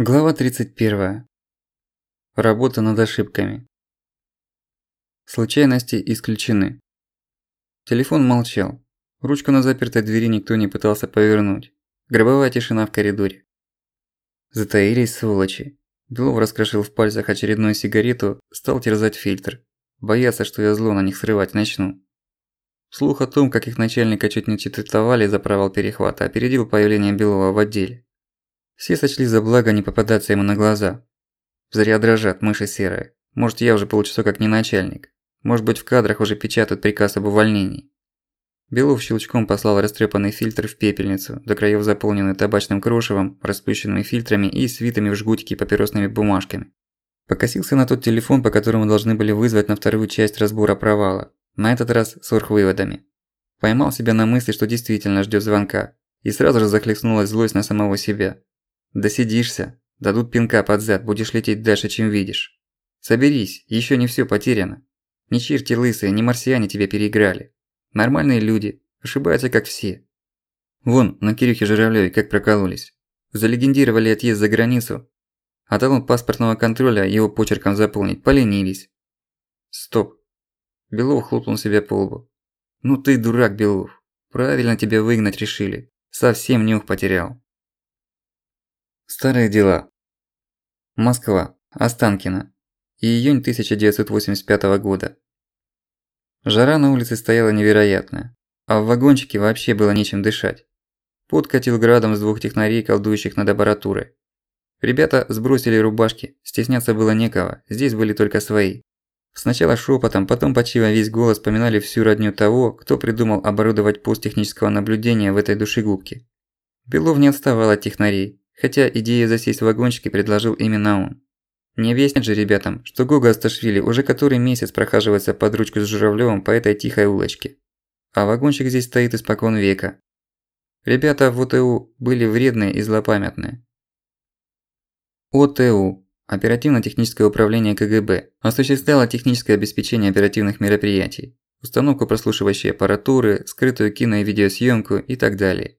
Глава 31. Работа над ошибками. Случайности исключены. Телефон молчал. Ручку на запертой двери никто не пытался повернуть. Гробовая тишина в коридоре. Затаились сволочи. Белов раскрошил в пальцах очередную сигарету, стал терзать фильтр. Боятся, что я зло на них срывать начну. Слух о том, как их начальника чуть не четвертовали за провал перехвата, опередил появление Белова в отделе. Все сочли за благо не попадаться ему на глаза. Зря дрожат мыши серые. Может, я уже полчаса как не начальник. Может быть, в кадрах уже печатают приказ об увольнении. Белов щелчком послал растрепанный фильтр в пепельницу, до краев заполненный табачным крошевом, расплющенными фильтрами и свитыми в жгутики папиросными бумажками. Покосился на тот телефон, по которому должны были вызвать на вторую часть разбора провала. На этот раз с оргвыводами. Поймал себя на мысли, что действительно ждёт звонка. И сразу же захлестнулась злость на самого себя. Досидишься, дадут пинка под зад, будешь лететь дальше, чем видишь. Соберись, ещё не всё потеряно. Ни черти лысые, ни марсиане тебя переиграли. Нормальные люди, ошибаются как все. Вон, на Кирюхе Журавлёве как прокололись. Залегендировали отъезд за границу, а талон паспортного контроля его почерком заполнить поленились. Стоп. Белов хлопнул себя по лбу. Ну ты дурак, Белов. Правильно тебя выгнать решили. Совсем нюх потерял. Старые дела. Москва. Останкино. Июнь 1985 года. Жара на улице стояла невероятная, а в вагончике вообще было нечем дышать. Пот катил градом с двух технарей, колдующих над аппаратурой. Ребята сбросили рубашки, стесняться было некого, здесь были только свои. Сначала шепотом, потом почти во весь голос поминали всю родню того, кто придумал оборудовать пост технического наблюдения в этой душегубке. Белов не отставал от технарей, Хотя идею засесть в вагончике предложил именно он. Не объяснят же ребятам, что Гога Асташвили уже который месяц прохаживается под ручку с Журавлёвым по этой тихой улочке. А вагончик здесь стоит испокон века. Ребята в ОТУ были вредные и злопамятные. ОТУ – Оперативно-техническое управление КГБ – осуществляло техническое обеспечение оперативных мероприятий, установку прослушивающей аппаратуры, скрытую кино- и видеосъёмку и так далее.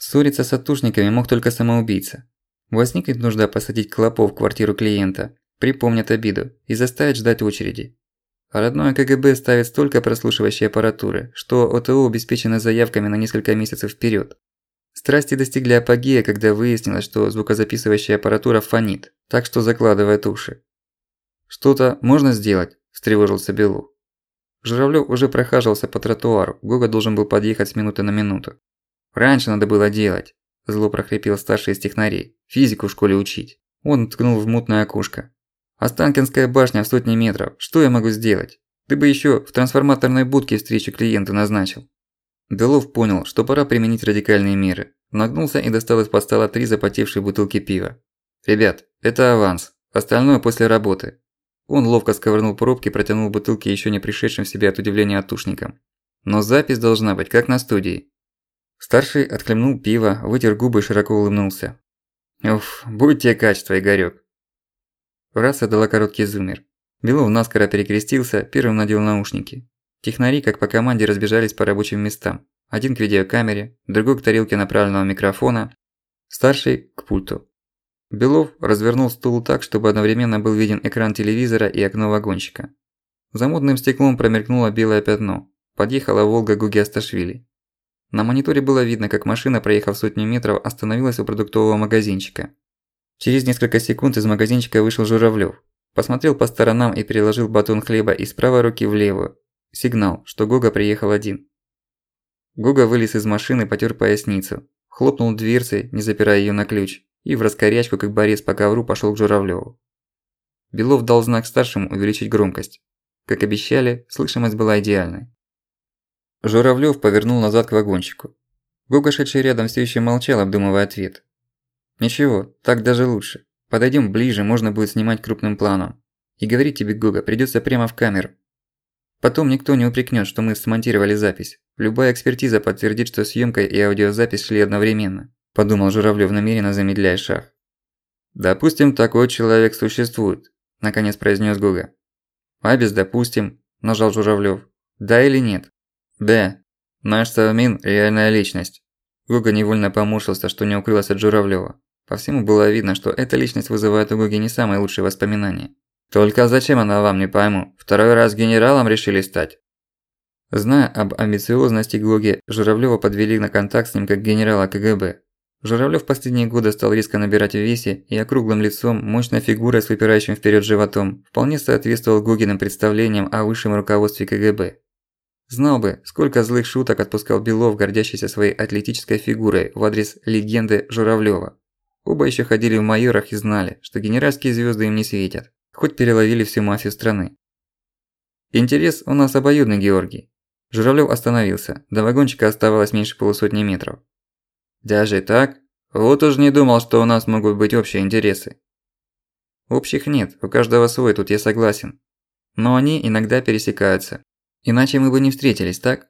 Ссориться с оттушниками мог только самоубийца. Возникнет нужда посадить клопов в квартиру клиента, припомнят обиду и заставить ждать очереди. А родное КГБ ставит столько прослушивающей аппаратуры, что ОТО обеспечено заявками на несколько месяцев вперед. Страсти достигли апогея, когда выяснилось, что звукозаписывающая аппаратура фонит, так что закладывает уши. «Что-то можно сделать?» – встревожился Белу. Журавлёв уже прохаживался по тротуару, Гога должен был подъехать с минуты на минуту. Раньше надо было делать, зло прохрипел старший из технарей. Физику в школе учить. Он ткнул в мутное окошко. Останкинская башня в сотни метров. Что я могу сделать? Ты бы ещё в трансформаторной будке встречу клиенту назначил. Делов понял, что пора применить радикальные меры. Нагнулся и достал из-под стола три запотевшие бутылки пива. «Ребят, это аванс. Остальное после работы». Он ловко сковырнул пробки и протянул бутылки ещё не пришедшим в себя от удивления оттушникам. «Но запись должна быть, как на студии. Старший отхлебнул пиво, вытер губы и широко улыбнулся. «Уф, будь тебе качество, Игорёк!» Раса дала короткий зумер. Белов наскоро перекрестился, первым надел наушники. Технари, как по команде, разбежались по рабочим местам. Один к видеокамере, другой к тарелке направленного микрофона, старший – к пульту. Белов развернул стул так, чтобы одновременно был виден экран телевизора и окно вагончика. За мутным стеклом промелькнуло белое пятно. Подъехала Волга Гуги Асташвили. На мониторе было видно, как машина, проехав сотню метров, остановилась у продуктового магазинчика. Через несколько секунд из магазинчика вышел Журавлёв. Посмотрел по сторонам и переложил батон хлеба из правой руки в левую. Сигнал, что Гога приехал один. Гога вылез из машины, потер поясницу, хлопнул дверцей, не запирая её на ключ, и в раскорячку, как борец по ковру, пошёл к Журавлёву. Белов дал знак старшему увеличить громкость. Как обещали, слышимость была идеальной. Журавлёв повернул назад к вагончику. Гога, шедший рядом, все еще молчал, обдумывая ответ. «Ничего, так даже лучше. Подойдем ближе, можно будет снимать крупным планом. И говорить тебе, Гога, придется прямо в камеру. Потом никто не упрекнет, что мы смонтировали запись. Любая экспертиза подтвердит, что съемка и аудиозапись шли одновременно», – подумал Журавлёв, намеренно замедляя шаг. «Допустим, такой человек существует», – наконец произнес Гога. «А без допустим», – нажал Журавлёв. «Да или нет?» «Да, наш Савмин – реальная личность». Гуга невольно поморщился, что не укрылась от Журавлёва. По всему было видно, что эта личность вызывает у Гуги не самые лучшие воспоминания. «Только зачем она вам, не пойму? Второй раз генералом решили стать?» Зная об амбициозности Гоги, Журавлёва подвели на контакт с ним как генерала КГБ. Журавлёв последние годы стал резко набирать в весе и округлым лицом, мощной фигурой с выпирающим вперед животом, вполне соответствовал Гогиным представлениям о высшем руководстве КГБ. Знал бы, сколько злых шуток отпускал Белов, гордящийся своей атлетической фигурой в адрес легенды Журавлёва. Оба ещё ходили в майорах и знали, что генеральские звёзды им не светят, хоть переловили всю мафию страны. Интерес у нас обоюдный, Георгий. Журавлёв остановился. До вагончика оставалось меньше полусотни метров. «Даже так? Вот уж не думал, что у нас могут быть общие интересы». «Общих нет, у каждого свой, тут я согласен. Но они иногда пересекаются. Иначе мы бы не встретились, так?»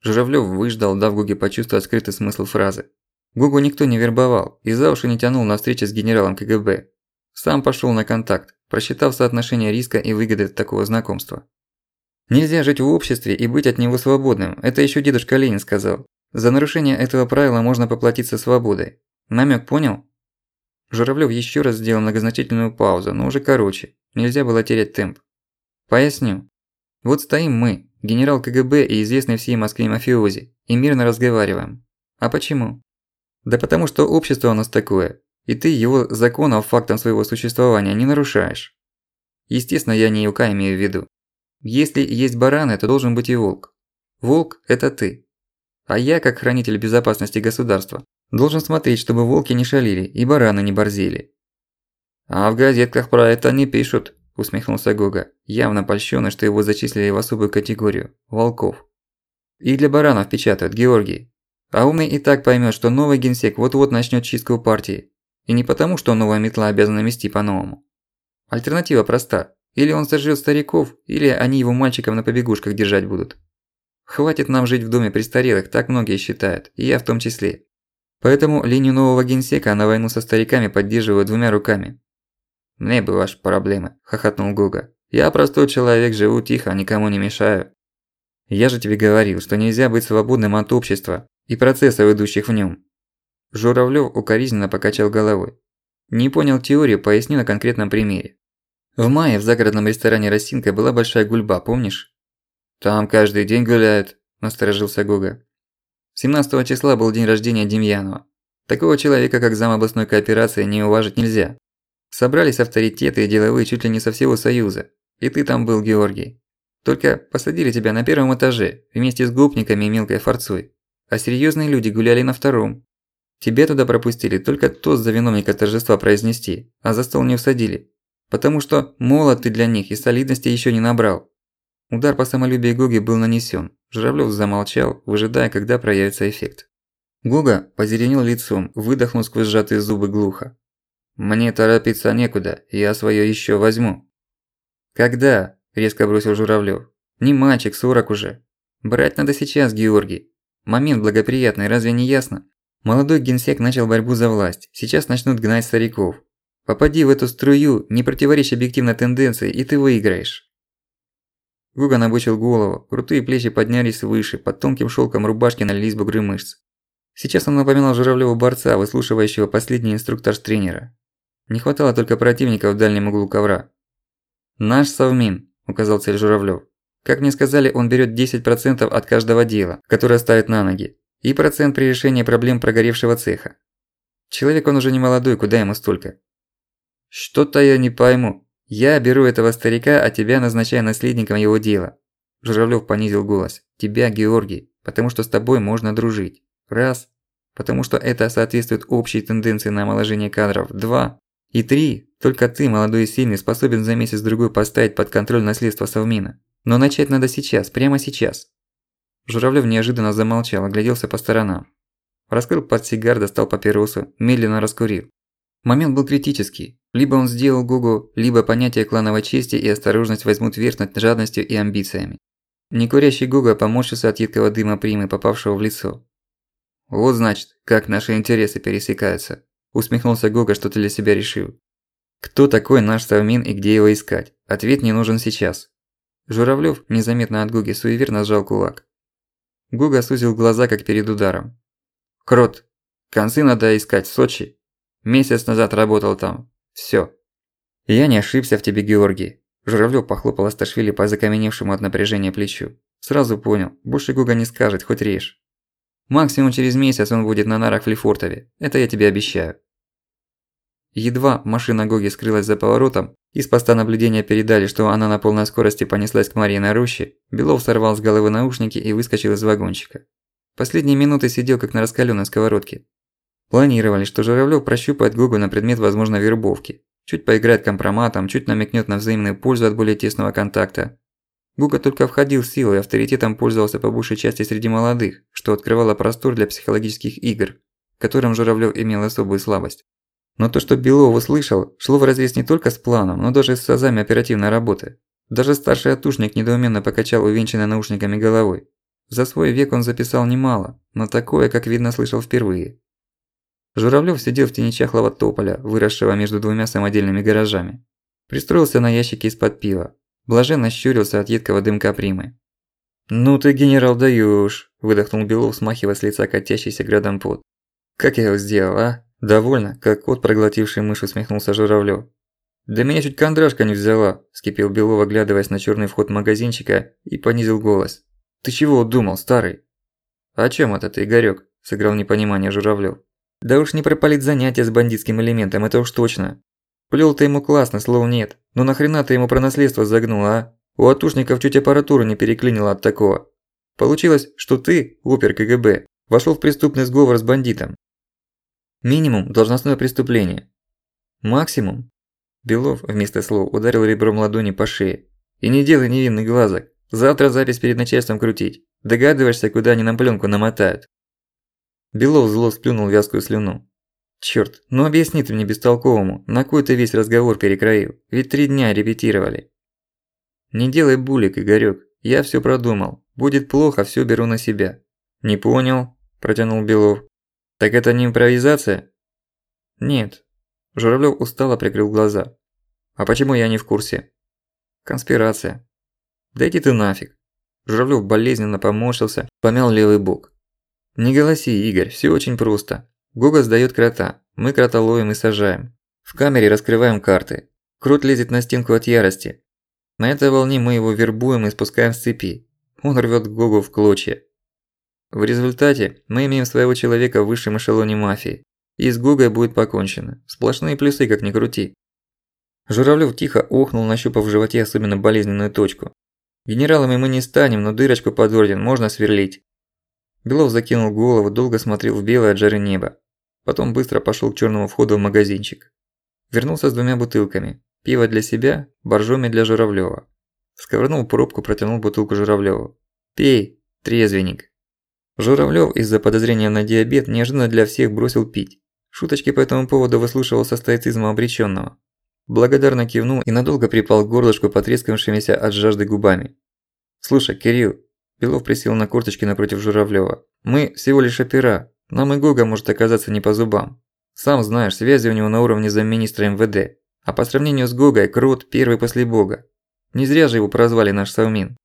Журавлёв выждал, дав Гуге почувствовать скрытый смысл фразы. Гугу никто не вербовал и за уши не тянул на встречи с генералом КГБ. Сам пошёл на контакт, просчитав соотношение риска и выгоды такого знакомства. Нельзя жить в обществе и быть от него свободным, это ещё дедушка Ленин сказал. За нарушение этого правила можно поплатиться свободой. Намёк понял? Журавлёв ещё раз сделал многозначительную паузу, но уже короче. Нельзя было терять темп. Поясню. Вот стоим мы, генерал КГБ и известный всей Москве мафиози, и мирно разговариваем. А почему? Да потому что общество у нас такое, и ты его законов фактом своего существования не нарушаешь. Естественно, я не юка имею в виду. Если есть бараны, то должен быть и волк. Волк – это ты. А я, как хранитель безопасности государства, должен смотреть, чтобы волки не шалили и бараны не борзели. А в газетках про это не пишут, усмехнулся Гога, явно польщённый, что его зачислили в особую категорию – волков. И для баранов печатают, Георгий. А умный и так поймёт, что новый генсек вот-вот начнёт чистку партии. И не потому, что новая метла обязана мести по-новому. Альтернатива проста. Или он сожжёт стариков, или они его мальчиком на побегушках держать будут. Хватит нам жить в доме престарелых, так многие считают, и я в том числе. Поэтому линию нового генсека на войну со стариками поддерживаю двумя руками. «Мне бы ваши проблемы», – хохотнул Гога. «Я простой человек, живу тихо, никому не мешаю». «Я же тебе говорил, что нельзя быть свободным от общества и процессов, идущих в нём». Журавлёв укоризненно покачал головой. «Не понял теорию, поясню на конкретном примере. В мае в загородном ресторане «Росинка» была большая гульба, помнишь? «Там каждый день гуляют», – насторожился Гога. 17 числа был день рождения Демьянова. Такого человека, как зам областной кооперации, не уважить нельзя. Собрались авторитеты и деловые чуть ли не со всего Союза. И ты там был, Георгий. Только посадили тебя на первом этаже, вместе с гопниками и мелкой форцой. А серьёзные люди гуляли на втором. Тебя туда пропустили только тост за виновника торжества произнести, а за стол не усадили. Потому что молод ты для них и солидности ещё не набрал. Удар по самолюбию Гоги был нанесён. Журавлёв замолчал, выжидая, когда проявится эффект. Гога позеленел лицом, выдохнул сквозь сжатые зубы глухо. «Мне торопиться некуда, я своё ещё возьму». «Когда?» – резко бросил Журавлёв. «Не мальчик, сорок уже. Брать надо сейчас, Георгий. Момент благоприятный, разве не ясно? Молодой генсек начал борьбу за власть, сейчас начнут гнать стариков. Попади в эту струю, не противоречь объективной тенденции, и ты выиграешь. Гуга набычил голову, крутые плечи поднялись выше, под тонким шелком рубашки налились бугры мышц. Сейчас он напоминал Журавлёва борца, выслушивающего последний инструктаж тренера. Не хватало только противника в дальнем углу ковра. «Наш Совмин», – указал цель Журавлёв. Как мне сказали, он берет 10% от каждого дела, которое ставит на ноги, и процент при решении проблем прогоревшего цеха. Человек он уже не молодой, куда ему столько? «Что-то я не пойму», «Я беру этого старика, а тебя назначаю наследником его дела». Журавлёв понизил голос. «Тебя, Георгий, потому что с тобой можно дружить. Раз. Потому что это соответствует общей тенденции на омоложение кадров. Два. И три. Только ты, молодой и сильный, способен за месяц-другой поставить под контроль наследство Совмина. Но начать надо сейчас, прямо сейчас». Журавлёв неожиданно замолчал, огляделся по сторонам. Раскрыл портсигар, достал папиросу, медленно раскурил. Момент был критический. Либо он сделал Гугу, либо понятие клановой чести и осторожность возьмут верх над жадностью и амбициями. Некурящий Гуга поморщился от едкого дыма примы, попавшего в лицо. «Вот значит, как наши интересы пересекаются», – усмехнулся Гуга, что-то для себя решил. «Кто такой наш Совмин и где его искать? Ответ не нужен сейчас». Журавлёв, незаметно от Гуги, суеверно сжал кулак. Гуга сузил глаза, как перед ударом. «Крот, концы надо искать в Сочи. Месяц назад работал там. Всё. Я не ошибся в тебе, Георгий. Журавлёв похлопал Асташвили по закаменевшему от напряжения плечу. Сразу понял, больше Гуга не скажет, хоть режь. Максимум через месяц он будет на нарах в Лефортове. Это я тебе обещаю. Едва машина Гоги скрылась за поворотом, из поста наблюдения передали, что она на полной скорости понеслась к Марьиной роще, Белов сорвал с головы наушники и выскочил из вагончика. Последние минуты сидел как на раскалённой сковородке. Планировали, что Журавлёв прощупает Гогу на предмет возможной вербовки. Чуть поиграет компроматом, чуть намекнет на взаимную пользу от более тесного контакта. Гуга только входил в силу и авторитетом пользовался по большей части среди молодых, что открывало простор для психологических игр, которым Журавлёв имел особую слабость. Но то, что Белов услышал, шло вразрез не только с планом, но даже с азами оперативной работы. Даже старший отушник недоуменно покачал увенчанной наушниками головой. За свой век он записал немало, но такое, как видно, слышал впервые. Журавлёв сидел в тени чахлого тополя, выросшего между двумя самодельными гаражами. Пристроился на ящике из-под пива. Блаженно щурился от едкого дымка примы. «Ну ты, генерал, даёшь!» – выдохнул Белов, смахивая с лица катящийся градом пот. «Как я его сделал, а?» «Довольно», как кот, проглотивший мышь, усмехнулся Журавлёв. «Да меня чуть кондрашка не взяла», – вскипел Белов, оглядываясь на чёрный вход магазинчика, и понизил голос. «Ты чего думал, старый?» «О чём это ты, Игорёк?» – сыграл непонимание Журавлёв. «Да уж не пропалить занятия с бандитским элементом, это уж точно. Плёл ты ему классно, слов нет. Но нахрена ты ему про наследство загнул, а? У атушников чуть аппаратуру не переклинило от такого. Получилось, что ты, опер КГБ, вошёл в преступный сговор с бандитом, Минимум – должностное преступление. Максимум? Белов вместо слов ударил ребром ладони по шее. И не делай невинный глазок. Завтра запись перед начальством крутить. Догадываешься, куда они нам пленку намотают? Белов зло сплюнул вязкую слюну. Чёрт, ну объясни ты мне бестолковому, на кой ты весь разговор перекроил? Ведь три дня репетировали. Не делай булик, Игорёк. Я всё продумал. Будет плохо, всё беру на себя. Не понял, протянул Белов. Так это не импровизация? Нет. Журавлёв устало прикрыл глаза. А почему я не в курсе? Конспирация. Да иди ты нафиг. Журавлёв болезненно поморщился, помял левый бок. Не голоси, Игорь, всё очень просто. Гога сдаёт крота, мы крота ловим и сажаем. В камере раскрываем карты. Крот лезет на стенку от ярости. На этой волне мы его вербуем и спускаем с цепи. Он рвёт Гогу в клочья. В результате мы имеем своего человека в высшем эшелоне мафии. И с Гугой будет покончено. Сплошные плюсы, как ни крути. Журавлёв тихо охнул, нащупав в животе особенно болезненную точку. Генералами мы не станем, но дырочку под орден можно сверлить. Белов закинул голову, долго смотрел в белое от жары небо. Потом быстро пошёл к чёрному входу в магазинчик. Вернулся с двумя бутылками. Пиво для себя, боржоми для Журавлёва. Сковырнул пробку, протянул бутылку Журавлёву. «Пей, трезвенник». Журавлёв из-за подозрения на диабет неожиданно для всех бросил пить. Шуточки по этому поводу выслушивал со стоицизмом обречённого. Благодарно кивнул и надолго припал к горлышку потрескавшимися от жажды губами. «Слушай, Кирилл», Белов присел на корточки напротив Журавлёва, «мы всего лишь опера, нам и Гога может оказаться не по зубам. Сам знаешь, связи у него на уровне замминистра МВД, а по сравнению с Гогой Крот первый после Бога. Не зря же его прозвали наш Саумин.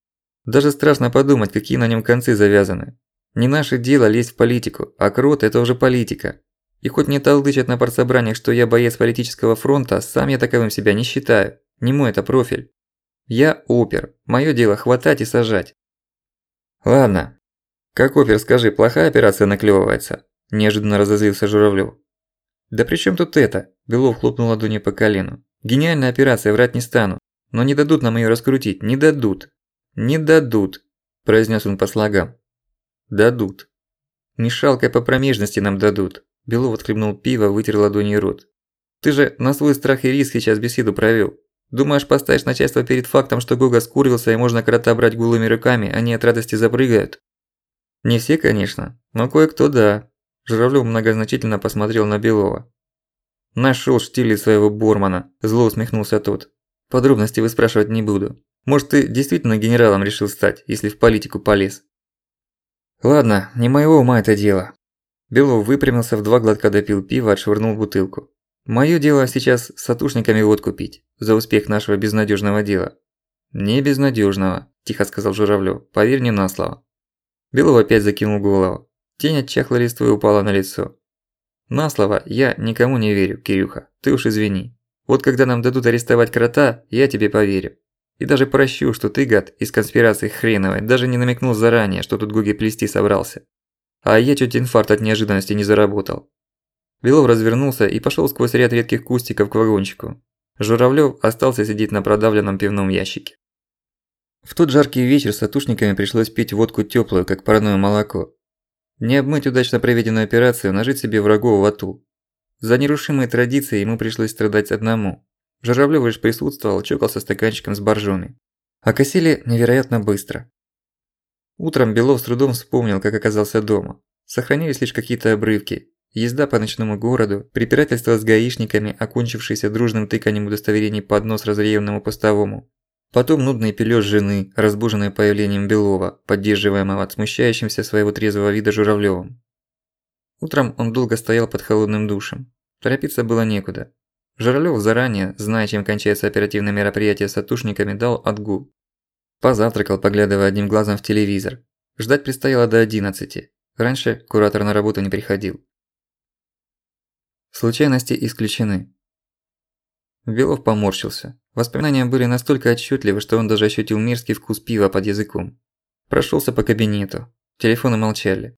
Даже страшно подумать, какие на нём концы завязаны. Не наше дело лезть в политику, а крот – это уже политика. И хоть мне толдычат на партсобраниях, что я боец политического фронта, сам я таковым себя не считаю. Не мой это профиль. Я опер. Моё дело хватать и сажать. Ладно. Как опер, скажи, плохая операция наклевывается? Неожиданно разозлился Журавлёв. Да при чем тут это? Белов хлопнул ладонью по колену. Гениальная операция, врать не стану. Но не дадут нам её раскрутить, не дадут. Не дадут, произнес он по слогам. Дадут. Не по промежности нам дадут. Белов отхлебнул пиво, вытер ладонью рот. Ты же на свой страх и риск сейчас беседу провёл. Думаешь, поставишь начальство перед фактом, что Гога скурился и можно крота брать голыми руками, они от радости запрыгают? Не все, конечно, но кое-кто да. Журавлёв многозначительно посмотрел на Белова. Нашёл штили своего Бормана, зло усмехнулся тот. Подробности выспрашивать не буду. Может, ты действительно генералом решил стать, если в политику полез? Ладно, не моего ума это дело. Белов выпрямился, в два глотка допил пива, отшвырнул бутылку. Моё дело сейчас с сатушниками водку пить, за успех нашего безнадёжного дела. Не безнадёжного, тихо сказал Журавлёв, поверь мне на слово. Белов опять закинул голову. Тень от чахлой листвы упала на лицо. На слово я никому не верю, Кирюха, ты уж извини. Вот когда нам дадут арестовать крота, я тебе поверю. И даже прощу, что ты, гад, из конспирации хреновой, даже не намекнул заранее, что тут Гуги плести собрался. А я чуть инфаркт от неожиданности не заработал. Белов развернулся и пошёл сквозь ряд редких кустиков к вагончику. Журавлёв остался сидеть на продавленном пивном ящике. В тот жаркий вечер с атушниками пришлось пить водку тёплую, как парное молоко. Не обмыть удачно проведенную операцию, нажить себе врагов в ату. За нерушимые традиции ему пришлось страдать одному. Журавлёв лишь присутствовал, чокался стаканчиком с боржоми. А невероятно быстро. Утром Белов с трудом вспомнил, как оказался дома. Сохранились лишь какие-то обрывки. Езда по ночному городу, препирательство с гаишниками, окончившееся дружным тыканием удостоверений под нос разъяренному постовому. Потом нудный пелёж жены, разбуженный появлением Белова, поддерживаемого от смущающимся своего трезвого вида Журавлёвым. Утром он долго стоял под холодным душем. Торопиться было некуда. Журавлёв заранее, зная, чем кончается оперативное мероприятие с атушниками, дал отгул. Позавтракал, поглядывая одним глазом в телевизор. Ждать предстояло до 11. Раньше куратор на работу не приходил. Случайности исключены. Белов поморщился. Воспоминания были настолько отчетливы, что он даже ощутил мерзкий вкус пива под языком. Прошелся по кабинету. Телефоны молчали.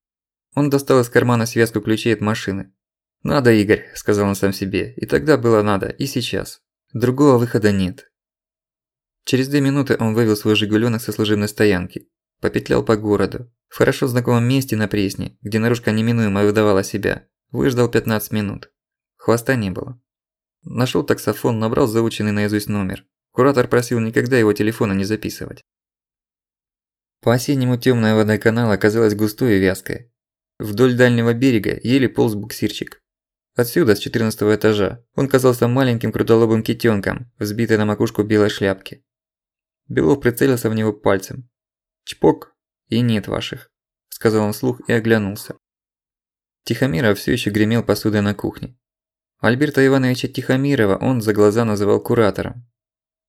Он достал из кармана связку ключей от машины. «Надо, Игорь», – сказал он сам себе. И тогда было надо, и сейчас. Другого выхода нет. Через две минуты он вывел свой «Жигулёнок» со служебной стоянки. Попетлял по городу. В хорошо знакомом месте на Пресне, где наружка неминуемо выдавала себя. Выждал 15 минут. Хвоста не было. Нашёл таксофон, набрал заученный наизусть номер. Куратор просил никогда его телефона не записывать. По-осеннему тёмная вода канала оказалась густой и вязкой. Вдоль дальнего берега еле полз буксирчик. Отсюда, с 14 этажа, он казался маленьким крутолобым китёнком, взбитой на макушку белой шляпки. Белов прицелился в него пальцем. «Чпок! И нет ваших», – сказал он вслух и оглянулся. Тихомиров всё ещё гремел посудой на кухне. Альберта Ивановича Тихомирова он за глаза называл куратором.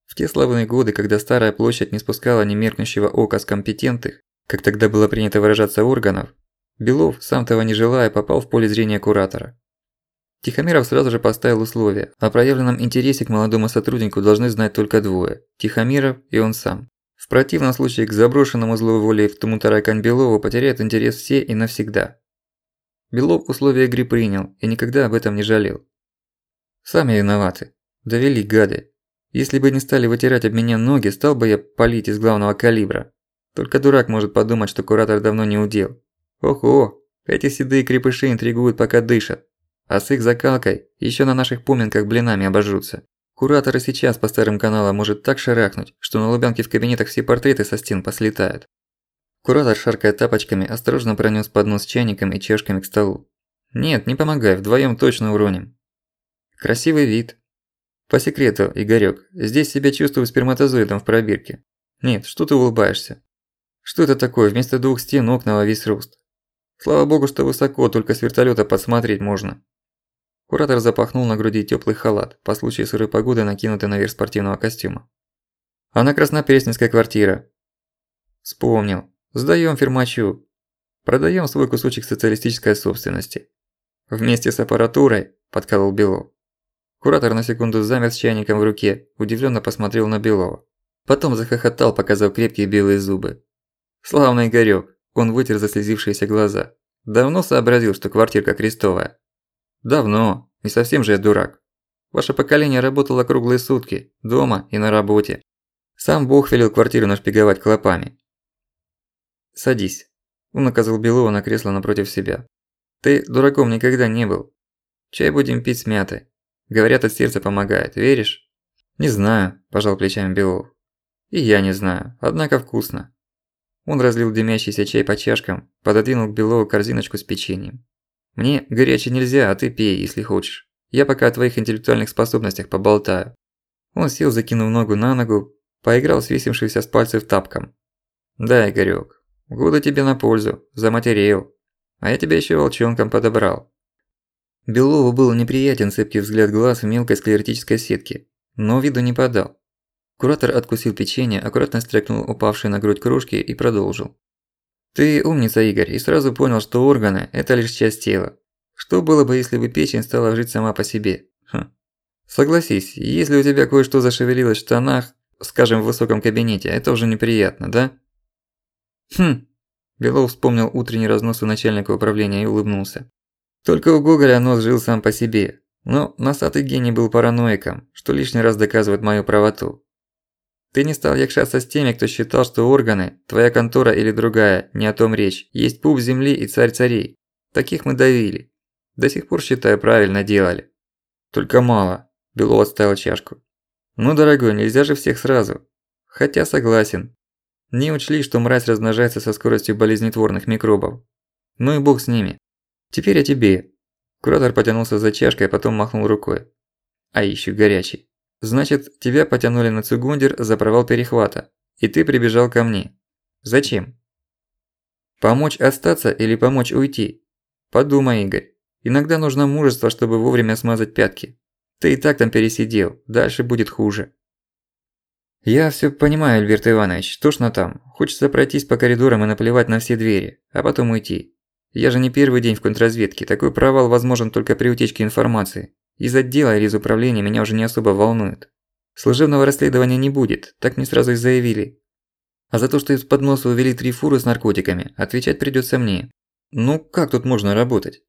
В те славные годы, когда Старая площадь не спускала ни меркнущего ока с компетентных, как тогда было принято выражаться органов, Белов, сам того не желая, попал в поле зрения куратора. Тихомиров сразу же поставил условие. О проявленном интересе к молодому сотруднику должны знать только двое – Тихомиров и он сам. В противном случае к заброшенному злой воле в тому таракань Белову потеряют интерес все и навсегда. Белов условия игры принял и никогда об этом не жалел. Сами виноваты. Довели гады. Если бы не стали вытирать об меня ноги, стал бы я палить из главного калибра. Только дурак может подумать, что куратор давно не удел. Ого, эти седые крепыши интригуют пока дышат. А с их закалкой еще на наших поминках блинами обожрутся. Куратор и сейчас по старым каналам может так шарахнуть, что на Лубянке в кабинетах все портреты со стен послетают. Куратор, шаркая тапочками, осторожно пронёс поднос с чайником и чашками к столу. «Нет, не помогай, вдвоём точно уроним». Красивый вид. По секрету, Игорёк, здесь себя чувствую сперматозоидом в пробирке. Нет, что ты улыбаешься? Что это такое, вместо двух стен окна во весь рост? Слава богу, что высоко, только с вертолёта подсмотреть можно. Куратор запахнул на груди тёплый халат, по случаю сырой погоды накинутый наверх спортивного костюма. А на Краснопресненская квартира. Вспомнил. Сдаём фирмачу. Продаём свой кусочек социалистической собственности. Вместе с аппаратурой, подколол Белов. Куратор на секунду замер с чайником в руке, удивленно посмотрел на Белова. Потом захохотал, показав крепкие белые зубы. «Славный Игорёк!» Он вытер заслезившиеся глаза. «Давно сообразил, что квартирка крестовая?» «Давно. Не совсем же я дурак. Ваше поколение работало круглые сутки, дома и на работе. Сам Бог велел квартиру нашпиговать клопами». «Садись». Он наказал Белова на кресло напротив себя. «Ты дураком никогда не был. Чай будем пить с мятой. Говорят, от сердца помогает, веришь? Не знаю, пожал плечами Белов. И я не знаю, однако вкусно. Он разлил дымящийся чай по чашкам, пододвинул к Белову корзиночку с печеньем. Мне горячий нельзя, а ты пей, если хочешь. Я пока о твоих интеллектуальных способностях поболтаю. Он сел, закинув ногу на ногу, поиграл свесившийся с пальцев тапком. Да, Игорёк, годы тебе на пользу, заматерел. А я тебя ещё волчонком подобрал. Белову был неприятен цепкий взгляд глаз в мелкой склеротической сетке, но виду не подал. Куратор откусил печенье, аккуратно стряхнул упавшие на грудь кружки и продолжил. «Ты умница, Игорь, и сразу понял, что органы – это лишь часть тела. Что было бы, если бы печень стала жить сама по себе? Хм. Согласись, если у тебя кое-что зашевелилось в штанах, скажем, в высоком кабинете, это уже неприятно, да? Хм. Белов вспомнил утренний разнос у начальника управления и улыбнулся. Только у Гоголя нос жил сам по себе. Но носатый гений был параноиком, что лишний раз доказывает мою правоту. Ты не стал якшаться с теми, кто считал, что органы, твоя контора или другая, не о том речь, есть пуп земли и царь царей. Таких мы давили. До сих пор, считаю, правильно делали. Только мало. Белов отставил чашку. Ну, дорогой, нельзя же всех сразу. Хотя согласен. Не учли, что мразь размножается со скоростью болезнетворных микробов. Ну и бог с ними. Теперь о тебе. Куратор потянулся за чашкой, а потом махнул рукой. А еще горячий. Значит, тебя потянули на Цугундер за провал перехвата, и ты прибежал ко мне. Зачем? Помочь остаться или помочь уйти? Подумай, Игорь. Иногда нужно мужество, чтобы вовремя смазать пятки. Ты и так там пересидел, дальше будет хуже. Я всё понимаю, Альберт Иванович, тошно там. Хочется пройтись по коридорам и наплевать на все двери, а потом уйти. Я же не первый день в контрразведке, такой провал возможен только при утечке информации. Из отдела или из управления меня уже не особо волнует. Служебного расследования не будет, так мне сразу и заявили. А за то, что из-под носа увели три фуры с наркотиками, отвечать придётся мне. Ну, как тут можно работать?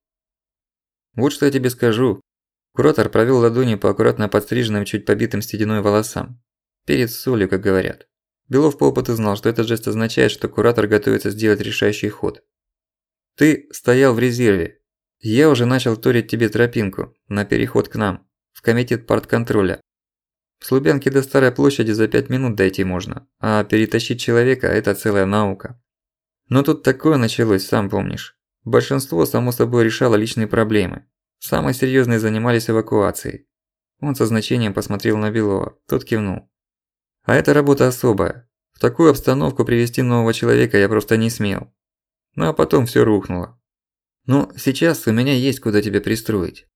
Вот что я тебе скажу. Куратор провёл ладони по аккуратно подстриженным, чуть побитым стединой волосам. Перед солью, как говорят. Белов по опыту знал, что этот жест означает, что куратор готовится сделать решающий ход. Ты стоял в резерве, я уже начал торить тебе тропинку на переход к нам, в комитет партконтроля. В Слубянке до Старой площади за пять минут дойти можно, а перетащить человека – это целая наука. Но тут такое началось, сам помнишь. Большинство, само собой, решало личные проблемы. Самые серьёзные занимались эвакуацией. Он со значением посмотрел на Белова, тот кивнул. А эта работа особая. В такую обстановку привести нового человека я просто не смел. Ну а потом всё рухнуло. Но сейчас у меня есть куда тебя пристроить.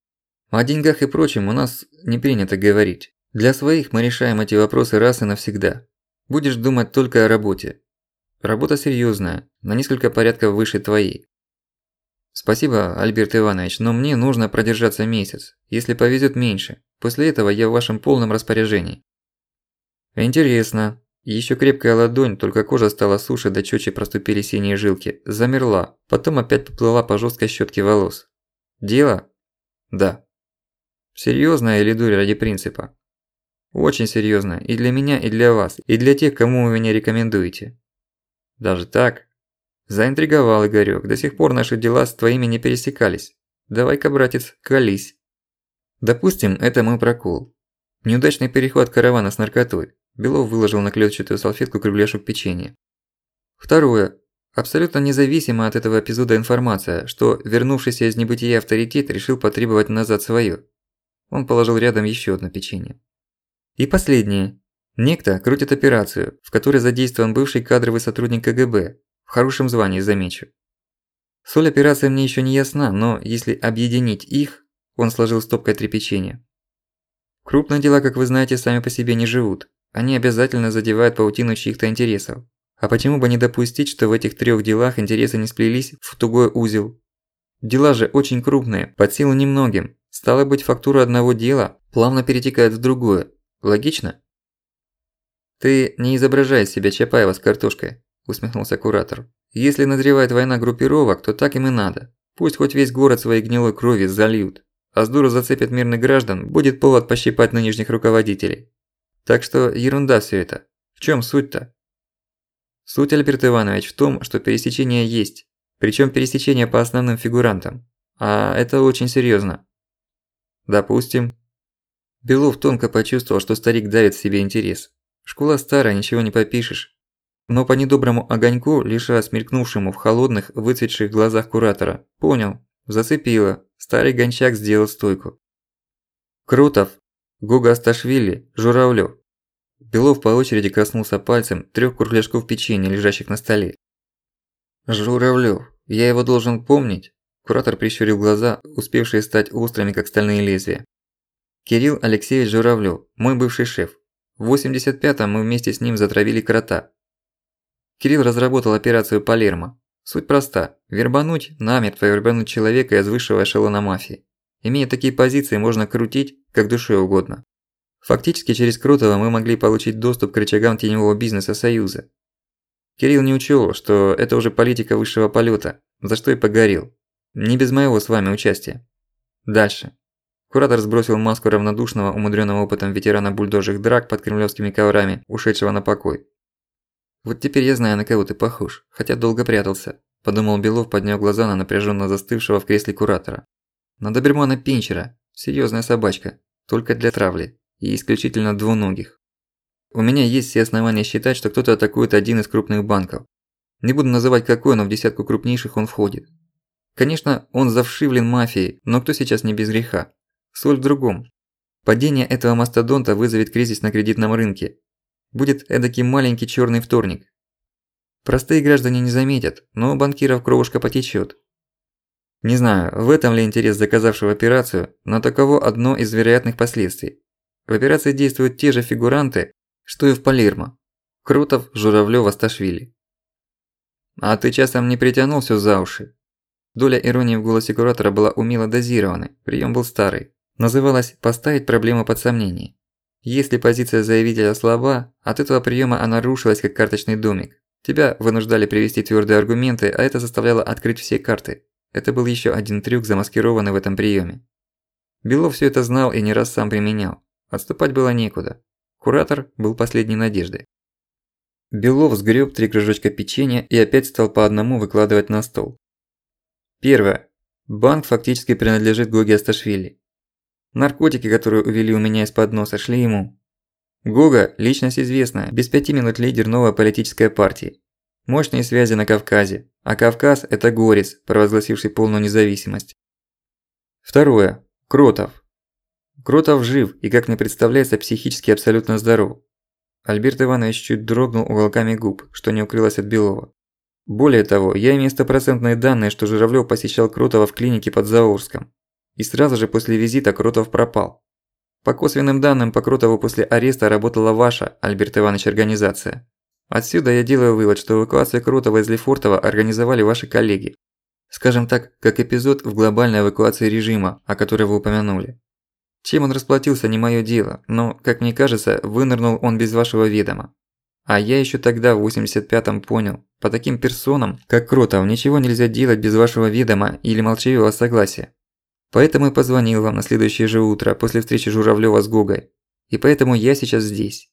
О деньгах и прочем у нас не принято говорить. Для своих мы решаем эти вопросы раз и навсегда. Будешь думать только о работе. Работа серьёзная, на несколько порядков выше твоей. Спасибо, Альберт Иванович, но мне нужно продержаться месяц, если повезёт меньше. После этого я в вашем полном распоряжении. Интересно, Ещё крепкая ладонь, только кожа стала суше, до чётче проступили синие жилки. Замерла, потом опять поплыла по жёсткой щётке волос. Дело? Да. Серьёзное или дурь ради принципа? Очень серьёзно. И для меня, и для вас. И для тех, кому вы меня рекомендуете. Даже так? Заинтриговал Игорёк. До сих пор наши дела с твоими не пересекались. Давай-ка, братец, колись. Допустим, это мой прокол. Неудачный переход каравана с наркотой. Белов выложил на клетчатую салфетку кругляшек печенья. Второе. Абсолютно независимо от этого эпизода информация, что вернувшийся из небытия авторитет решил потребовать назад своё. Он положил рядом ещё одно печенье. И последнее. Некто крутит операцию, в которой задействован бывший кадровый сотрудник КГБ, в хорошем звании, замечу. Соль операции мне ещё не ясна, но если объединить их, он сложил стопкой три печенья. Крупные дела, как вы знаете, сами по себе не живут. Они обязательно задевают паутину чьих-то интересов. А почему бы не допустить, что в этих трёх делах интересы не сплелись в тугой узел? Дела же очень крупные, под силу немногим. Стало быть, фактура одного дела плавно перетекает в другое. Логично? «Ты не изображай из себя Чапаева с картошкой», – усмехнулся куратор. «Если назревает война группировок, то так им и надо. Пусть хоть весь город своей гнилой крови зальют. А с дуру зацепят мирных граждан, будет повод пощипать нынешних руководителей. Так что ерунда все это. В чем суть-то? Суть, Альберт Иванович, в том, что пересечение есть. Причем пересечение по основным фигурантам. А это очень серьезно. Допустим. Белов тонко почувствовал, что старик давит в себе интерес. Школа старая, ничего не попишешь. Но по недоброму огоньку, лишь раз мелькнувшему в холодных, выцветших глазах куратора, понял, зацепило, старый гончак сделал стойку. Крутов, Гога Асташвили, Журавлёв. Белов по очереди коснулся пальцем трёх кругляшков печенья, лежащих на столе. Журавлёв, я его должен помнить? Куратор прищурил глаза, успевшие стать острыми, как стальные лезвия. Кирилл Алексеевич Журавлёв, мой бывший шеф. В 85-м мы вместе с ним затравили крота. Кирилл разработал операцию Палермо. Суть проста – вербануть, намертво вербануть человека из высшего эшелона мафии. Имея такие позиции, можно крутить, как душе угодно. Фактически через Крутого мы могли получить доступ к рычагам теневого бизнеса Союза. Кирилл не учел, что это уже политика высшего полета, за что и погорел. Не без моего с вами участия. Дальше. Куратор сбросил маску равнодушного, умудренного опытом ветерана бульдожих драк под кремлевскими коврами, ушедшего на покой. «Вот теперь я знаю, на кого ты похож, хотя долго прятался», – подумал Белов, подняв глаза на напряженно застывшего в кресле куратора. «На добермана Пинчера. Серьёзная собачка. Только для травли. И исключительно двуногих. У меня есть все основания считать, что кто-то атакует один из крупных банков. Не буду называть какой, но в десятку крупнейших он входит. Конечно, он завшивлен мафией, но кто сейчас не без греха? Соль в другом. Падение этого мастодонта вызовет кризис на кредитном рынке, Будет эдакий маленький черный вторник. Простые граждане не заметят, но у банкиров кровушка потечет. Не знаю, в этом ли интерес заказавшего операцию, но таково одно из вероятных последствий. В операции действуют те же фигуранты, что и в Палермо. Крутов, Журавлёв, Асташвили. А ты часом не притянул всё за уши? Доля иронии в голосе куратора была умело дозирована, прием был старый. Называлась «поставить проблему под сомнение». Если позиция заявителя слаба, от этого приема она рушилась как карточный домик. Тебя вынуждали привести твердые аргументы, а это заставляло открыть все карты. Это был еще один трюк, замаскированный в этом приеме. Белов все это знал и не раз сам применял. Отступать было некуда. Куратор был последней надеждой. Белов сгреб три кружочка печенья и опять стал по одному выкладывать на стол. Первое. Банк фактически принадлежит Гоге Асташвили. Наркотики, которые увели у меня из-под носа, шли ему. Гога – личность известная, без пяти минут лидер новой политической партии. Мощные связи на Кавказе, а Кавказ – это Горец, провозгласивший полную независимость. Второе. Кротов. Кротов жив и, как мне представляется, психически абсолютно здоров. Альберт Иванович чуть дрогнул уголками губ, что не укрылось от Белова. Более того, я имею стопроцентные данные, что Журавлёв посещал Кротова в клинике под Заорском. И сразу же после визита Крутов пропал. По косвенным данным, по Крутову после ареста работала ваша, Альберт Иванович, организация. Отсюда я делаю вывод, что эвакуацию Крутова из Лефортово организовали ваши коллеги. Скажем так, как эпизод в глобальной эвакуации режима, о которой вы упомянули. Чем он расплатился, не моё дело, но, как мне кажется, вынырнул он без вашего ведома. А я ещё тогда, в 85-м, понял, по таким персонам, как Кротов, ничего нельзя делать без вашего ведома или молчаливого согласия. Поэтому и позвонил вам на следующее же утро, после встречи Журавлёва с Гогой. И поэтому я сейчас здесь».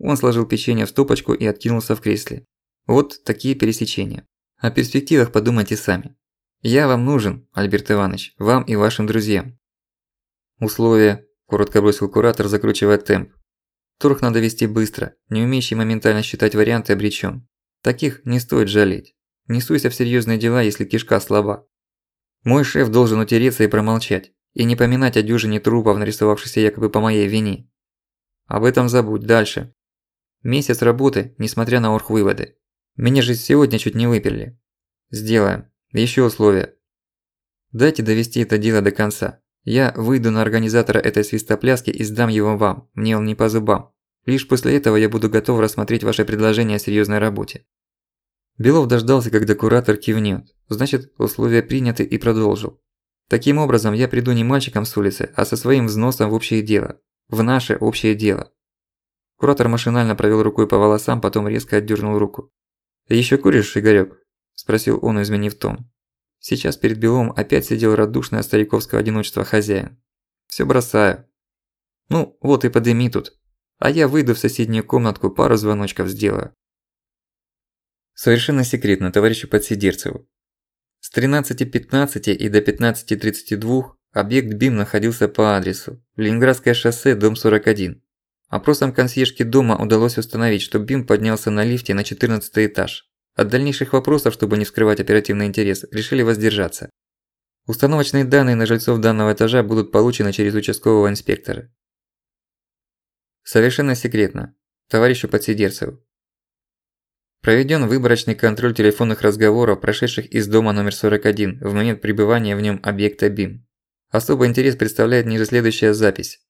Он сложил печенье в стопочку и откинулся в кресле. Вот такие пересечения. О перспективах подумайте сами. Я вам нужен, Альберт Иванович, вам и вашим друзьям. Условия, коротко бросил куратор, закручивая темп. Торг надо вести быстро, не умеющий моментально считать варианты обречён. Таких не стоит жалеть. Не суйся в серьёзные дела, если кишка слаба. Мой шеф должен утереться и промолчать, и не поминать о дюжине трупов, нарисовавшихся якобы по моей вине. Об этом забудь дальше. Месяц работы, несмотря на оргвыводы. Меня же сегодня чуть не выперли. Сделаем. Ещё условия. Дайте довести это дело до конца. Я выйду на организатора этой свистопляски и сдам его вам, мне он не по зубам. Лишь после этого я буду готов рассмотреть ваше предложение о серьёзной работе. Белов дождался, когда куратор кивнет. Значит, условия приняты и продолжил. Таким образом, я приду не мальчиком с улицы, а со своим взносом в общее дело. В наше общее дело. Куратор машинально провел рукой по волосам, потом резко отдернул руку. Еще куришь, Игорёк?» – спросил он, изменив тон. Сейчас перед Беловым опять сидел радушный от стариковского одиночества хозяин. Все бросаю. Ну, вот и подыми тут. А я выйду в соседнюю комнатку, пару звоночков сделаю. Совершенно секретно товарищу Подсидерцеву. С 13.15 и до 15.32 объект БИМ находился по адресу Ленинградское шоссе, дом 41. Опросом консьержки дома удалось установить, что БИМ поднялся на лифте на 14 этаж. От дальнейших вопросов, чтобы не вскрывать оперативный интерес, решили воздержаться. Установочные данные на жильцов данного этажа будут получены через участкового инспектора. Совершенно секретно. Товарищу Подсидерцеву. Проведен выборочный контроль телефонных разговоров, прошедших из дома номер 41 в момент пребывания в нем объекта БИМ. Особый интерес представляет ниже следующая запись.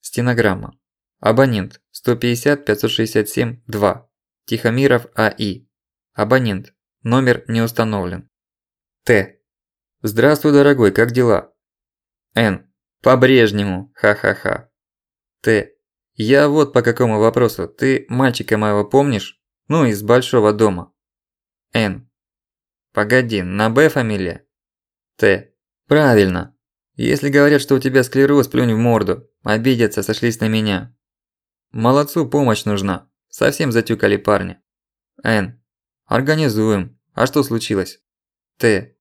Стенограмма. Абонент 150 567 2. Тихомиров А.И. Абонент Номер не установлен. Т. Здравствуй, дорогой, как дела? Н. По-брежнему, ха-ха-ха. Т. Я вот по какому вопросу. Ты мальчика моего помнишь? Ну, из большого дома. Н. Погоди, на Б фамилия? Т. Правильно. Если говорят, что у тебя склероз, плюнь в морду. Обидятся, сошлись на меня. Молодцу помощь нужна. Совсем затюкали парня. Н. Организуем. А что случилось? Т.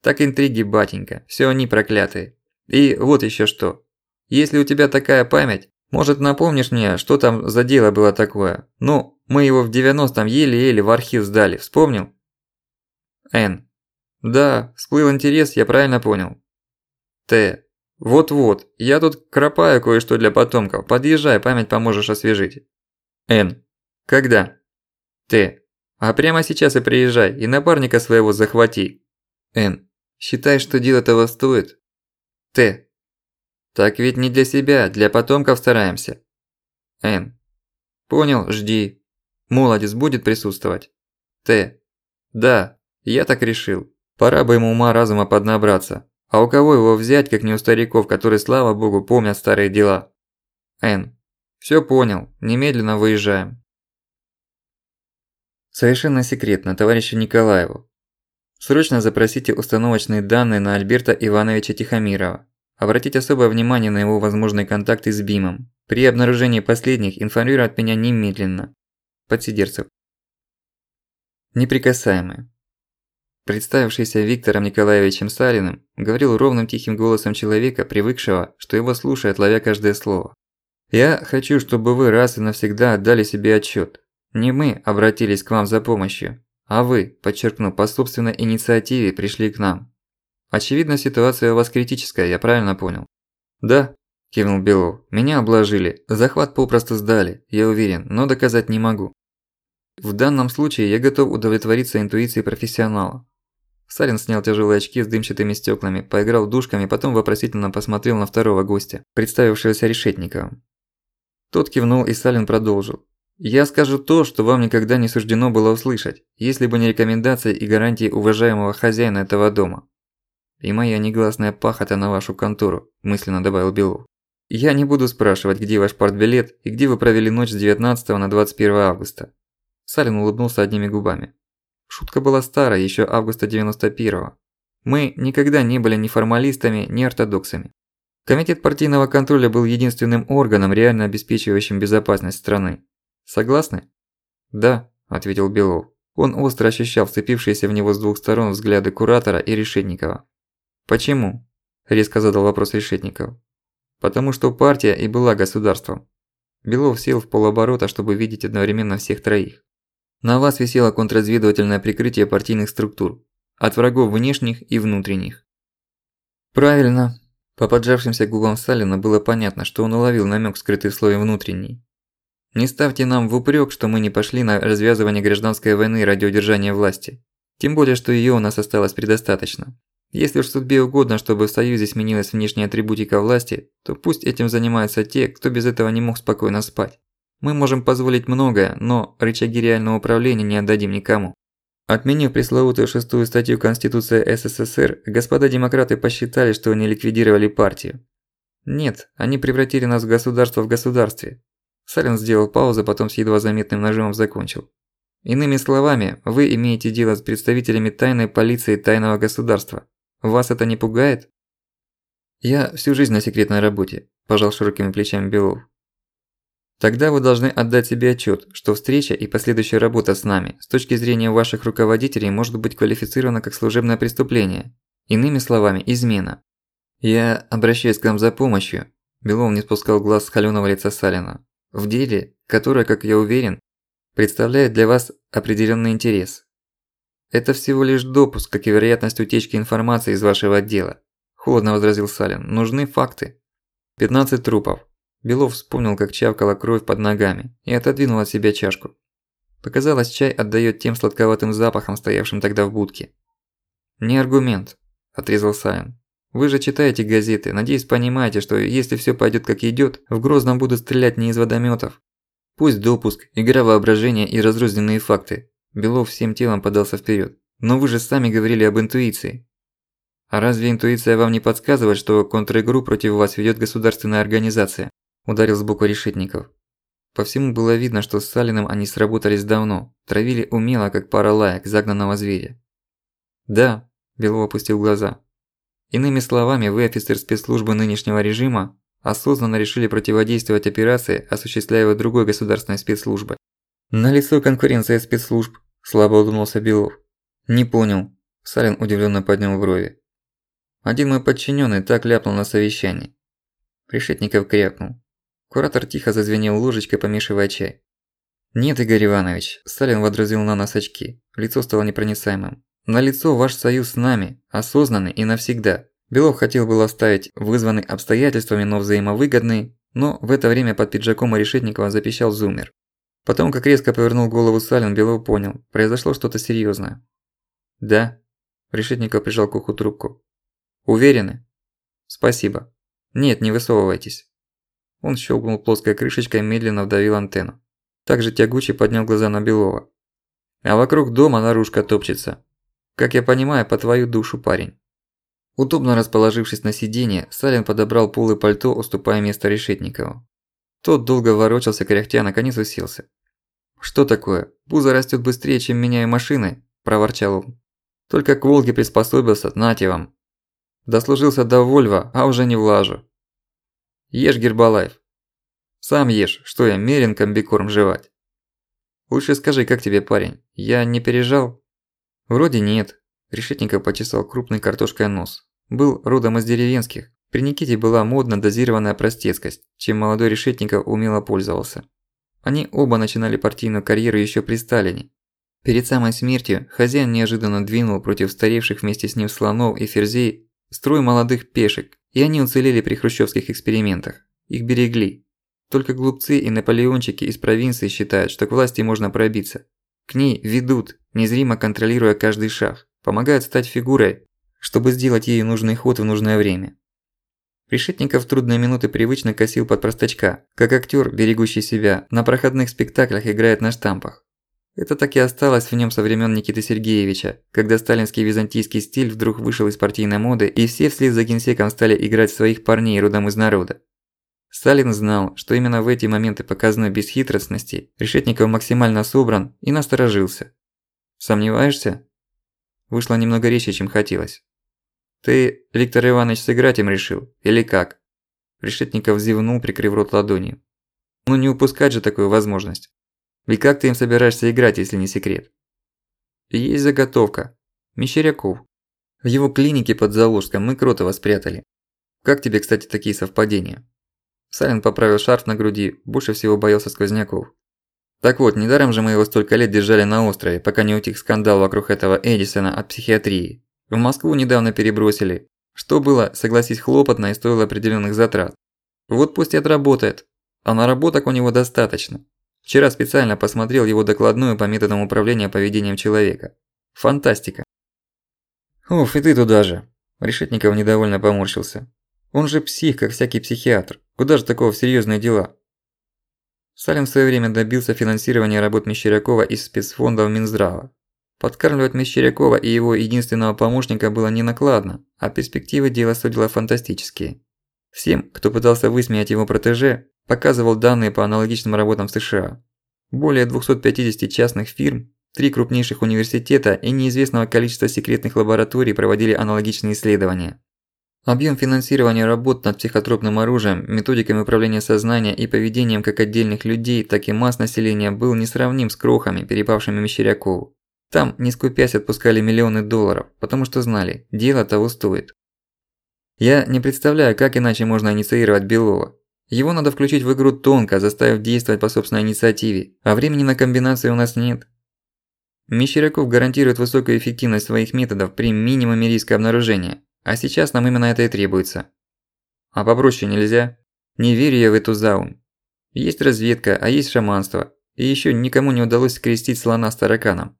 Так интриги, батенька. Все они проклятые. И вот еще что. Если у тебя такая память, может напомнишь мне, что там за дело было такое? Ну, мы его в 90-м еле-еле в архив сдали, вспомнил? Н. Да, всплыл интерес, я правильно понял. Т. Вот-вот, я тут кропаю кое-что для потомков, подъезжай, память поможешь освежить. Н. Когда? Т. А прямо сейчас и приезжай, и напарника своего захвати. Н. Считай, что дело того стоит. Т. Так ведь не для себя, для потомков стараемся. Н. Понял, жди. Молодец будет присутствовать. Т. Да, я так решил. Пора бы ему ума-разума поднабраться. А у кого его взять, как не у стариков, которые, слава богу, помнят старые дела? Н. Всё понял, немедленно выезжаем. Совершенно секретно, товарищу Николаеву. Срочно запросите установочные данные на Альберта Ивановича Тихомирова. Обратите особое внимание на его возможные контакты с БИМом. При обнаружении последних информируйте меня немедленно. Подсидерцев. Неприкасаемые. Представившийся Виктором Николаевичем Салиным, говорил ровным тихим голосом человека, привыкшего, что его слушают, ловя каждое слово. «Я хочу, чтобы вы раз и навсегда отдали себе отчет. Не мы обратились к вам за помощью, а вы, подчеркну, по собственной инициативе пришли к нам. Очевидно, ситуация у вас критическая, я правильно понял?» «Да», – кивнул Белов, – «меня обложили, захват попросту сдали, я уверен, но доказать не могу. В данном случае я готов удовлетвориться интуицией профессионала. Салин снял тяжелые очки с дымчатыми стеклами, поиграл душками, потом вопросительно посмотрел на второго гостя, представившегося Решетниковым. Тот кивнул, и Салин продолжил. «Я скажу то, что вам никогда не суждено было услышать, если бы не рекомендации и гарантии уважаемого хозяина этого дома. И моя негласная пахота на вашу контору», – мысленно добавил Белов. «Я не буду спрашивать, где ваш портбилет и где вы провели ночь с 19 на 21 августа». Салин улыбнулся одними губами. Шутка была старая, еще августа 91-го. Мы никогда не были ни формалистами, ни ортодоксами. Комитет партийного контроля был единственным органом, реально обеспечивающим безопасность страны. Согласны? Да, ответил Белов. Он остро ощущал вцепившиеся в него с двух сторон взгляды Куратора и Решетникова. «Почему?» – резко задал вопрос Решетников. «Потому что партия и была государством». Белов сел в полоборота, чтобы видеть одновременно всех троих. На вас висело контрразведывательное прикрытие партийных структур, от врагов внешних и внутренних. Правильно. По поджавшимся губам Сталина было понятно, что он уловил намёк, скрытый в слове «внутренний». Не ставьте нам в упрёк, что мы не пошли на развязывание гражданской войны ради удержания власти. Тем более, что её у нас осталось предостаточно. Если уж судьбе угодно, чтобы в Союзе сменилась внешняя атрибутика власти, то пусть этим занимаются те, кто без этого не мог спокойно спать. Мы можем позволить многое, но рычаги реального управления не отдадим никому. Отменив пресловутую шестую статью Конституции СССР, господа демократы посчитали, что они ликвидировали партию. Нет, они превратили нас в государство в государстве. Сален сделал паузу, потом с едва заметным нажимом закончил. Иными словами, вы имеете дело с представителями тайной полиции тайного государства. Вас это не пугает? Я всю жизнь на секретной работе, пожал широкими плечами Белов. Тогда вы должны отдать себе отчет, что встреча и последующая работа с нами с точки зрения ваших руководителей может быть квалифицирована как служебное преступление. Иными словами, измена. Я обращаюсь к вам за помощью. Белов не спускал глаз с холёного лица Салина. В деле, которое, как я уверен, представляет для вас определенный интерес. Это всего лишь допуск, как и вероятность утечки информации из вашего отдела. Холодно возразил Салин. Нужны факты. 15 трупов. Белов вспомнил, как чавкала кровь под ногами, и отодвинул от себя чашку. Показалось, чай отдаёт тем сладковатым запахом, стоявшим тогда в будке. «Не аргумент», – отрезал Сайн. «Вы же читаете газеты, надеюсь, понимаете, что если всё пойдёт как идёт, в Грозном будут стрелять не из водомётов. Пусть допуск, игра воображения и разрозненные факты». Белов всем телом подался вперёд. Но вы же сами говорили об интуиции. А разве интуиция вам не подсказывает, что контр-игру против вас ведёт государственная организация? Ударил сбоку решетников. По всему было видно, что с Салиным они сработались давно, травили умело, как пара лаек загнанного зверя. «Да», – Белов опустил глаза. «Иными словами, вы офицер спецслужбы нынешнего режима, осознанно решили противодействовать операции, осуществляемой другой государственной спецслужбой. «Налицо конкуренция спецслужб», – слабо улыбнулся Белов. «Не понял». Салин удивлённо поднял брови. Один мой подчинённый так ляпнул на совещании. Решетников крякнул. Куратор тихо зазвенел ложечкой, помешивая чай. «Нет, Игорь Иванович», – Сталин водрузил на нос очки. Лицо стало непроницаемым. «На лицо ваш союз с нами, осознанный и навсегда. Белов хотел было оставить вызванный обстоятельствами, но взаимовыгодный, но в это время под пиджаком Решетникова запищал зумер. Потом, как резко повернул голову Салин, Белов понял, произошло что-то серьёзное. «Да?» – Решетников прижал к уху трубку. «Уверены?» «Спасибо. Нет, не высовывайтесь». Он щелкнул плоской крышечкой и медленно вдавил антенну. Также тягуче поднял глаза на Белова. «А вокруг дома наружка топчется. Как я понимаю, по твою душу, парень». Удобно расположившись на сиденье, Салин подобрал пол и пальто, уступая место Решетникову. Тот долго ворочался, кряхтя, наконец уселся. «Что такое? Пузо растёт быстрее, чем меняю машины?» – проворчал он. «Только к Волге приспособился, нате вам. Дослужился до Вольва, а уже не влажу. Ешь, Гербалаев. Сам ешь, что я, мерен комбикорм жевать. Лучше скажи, как тебе, парень? Я не пережал? Вроде нет. Решетников почесал крупный картошкой нос. Был родом из деревенских. При Никите была модна дозированная простецкость, чем молодой Решетников умело пользовался. Они оба начинали партийную карьеру еще при Сталине. Перед самой смертью хозяин неожиданно двинул против старевших вместе с ним слонов и ферзей строй молодых пешек, и они уцелели при хрущевских экспериментах. Их берегли. Только глупцы и наполеончики из провинции считают, что к власти можно пробиться. К ней ведут, незримо контролируя каждый шаг, помогают стать фигурой, чтобы сделать ей нужный ход в нужное время. Решетников в трудные минуты привычно косил под простачка, как актер, берегущий себя, на проходных спектаклях играет на штампах. Это так и осталось в нем со времен Никиты Сергеевича, когда сталинский византийский стиль вдруг вышел из партийной моды, и все вслед за генсеком стали играть своих парней родом из народа. Сталин знал, что именно в эти моменты показной бесхитростности Решетников максимально собран и насторожился. «Сомневаешься?» Вышло немного резче, чем хотелось. «Ты, Виктор Иванович, сыграть им решил? Или как?» Решетников зевнул, прикрыв рот ладонью. «Ну не упускать же такую возможность. И как ты им собираешься играть, если не секрет? Есть заготовка. Мещеряков. В его клинике под Заложском мы Кротова спрятали. Как тебе, кстати, такие совпадения? Салин поправил шарф на груди, больше всего боялся сквозняков. Так вот, недаром же мы его столько лет держали на острове, пока не утих скандал вокруг этого Эдисона от психиатрии. В Москву недавно перебросили. Что было, согласись, хлопотно и стоило определенных затрат. Вот пусть и отработает. А наработок у него достаточно. Вчера специально посмотрел его докладную по методам управления поведением человека. Фантастика. Уф, и ты туда же. Решетников недовольно поморщился. Он же псих, как всякий психиатр. Куда же такого в серьёзные дела? Салим в своё время добился финансирования работ Мещерякова из спецфондов Минздрава. Подкармливать Мещерякова и его единственного помощника было не накладно, а перспективы дела судила фантастические. Всем, кто пытался высмеять его протеже, показывал данные по аналогичным работам в США. Более 250 частных фирм, три крупнейших университета и неизвестного количества секретных лабораторий проводили аналогичные исследования. Объем финансирования работ над психотропным оружием, методиками управления сознанием и поведением как отдельных людей, так и масс населения был несравним с крохами, перепавшими Мещерякову. Там, не скупясь, отпускали миллионы долларов, потому что знали, дело того стоит. Я не представляю, как иначе можно инициировать Белова. Его надо включить в игру тонко, заставив действовать по собственной инициативе, а времени на комбинации у нас нет. Мещеряков гарантирует высокую эффективность своих методов при минимуме риска обнаружения, а сейчас нам именно это и требуется. А попроще нельзя? Не верю я в эту заум. Есть разведка, а есть шаманство, и ещё никому не удалось скрестить слона с тараканом.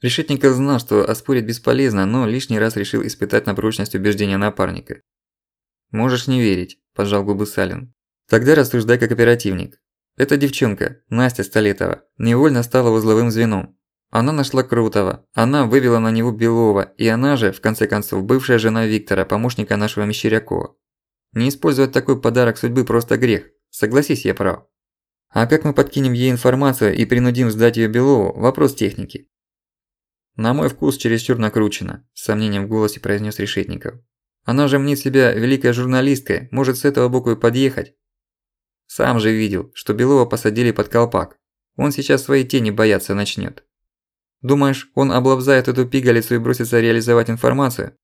Решетников знал, что оспорить бесполезно, но лишний раз решил испытать на прочность убеждения напарника. «Можешь не верить», – пожал губы Салин. Тогда рассуждай как оперативник. Эта девчонка, Настя Столетова, невольно стала узловым звеном. Она нашла Крутого, она вывела на него Белова, и она же, в конце концов, бывшая жена Виктора, помощника нашего Мещерякова. Не использовать такой подарок судьбы просто грех. Согласись, я прав. А как мы подкинем ей информацию и принудим сдать её Белову – вопрос техники. На мой вкус чересчур накручено, с сомнением в голосе произнёс Решетников. Она же мнит себя великой журналисткой, может с этого боку и подъехать. Сам же видел, что Белова посадили под колпак. Он сейчас своей тени бояться начнёт. Думаешь, он облобзает эту пигалицу и бросится реализовать информацию?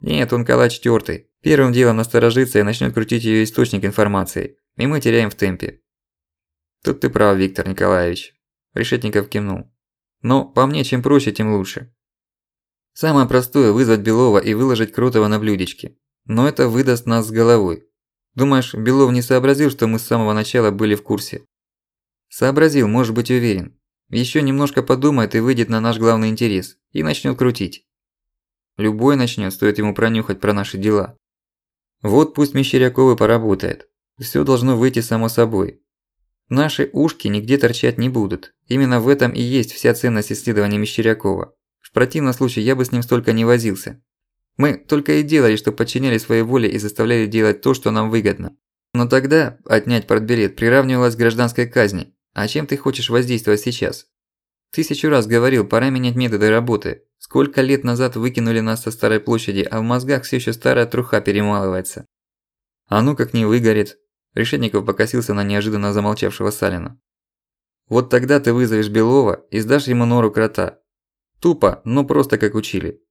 Нет, он калач тёртый. Первым делом насторожится и начнёт крутить её источник информации. И мы теряем в темпе. Тут ты прав, Виктор Николаевич. Решетников кивнул. Но по мне, чем проще, тем лучше. Самое простое – вызвать Белова и выложить Крутого на блюдечке. Но это выдаст нас с головой. Думаешь, Белов не сообразил, что мы с самого начала были в курсе? Сообразил, можешь быть уверен. Ещё немножко подумает и выйдет на наш главный интерес. И начнёт крутить. Любой начнёт, стоит ему пронюхать про наши дела. Вот пусть Мещеряков и поработает. Всё должно выйти само собой. Наши ушки нигде торчать не будут. Именно в этом и есть вся ценность исследования Мещерякова. В противном случае я бы с ним столько не возился. Мы только и делали, что подчиняли своей воле и заставляли делать то, что нам выгодно. Но тогда отнять партбилет приравнивалось к гражданской казни. А чем ты хочешь воздействовать сейчас? Тысячу раз говорил, пора менять методы работы. Сколько лет назад выкинули нас со старой площади, а в мозгах все еще старая труха перемалывается. А ну как не выгорит, Решетников покосился на неожиданно замолчавшего Салина. «Вот тогда ты вызовешь Белова и сдашь ему нору крота. Тупо, но просто как учили».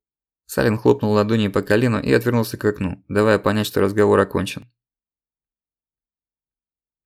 Салин хлопнул ладонью по колену и отвернулся к окну, давая понять, что разговор окончен.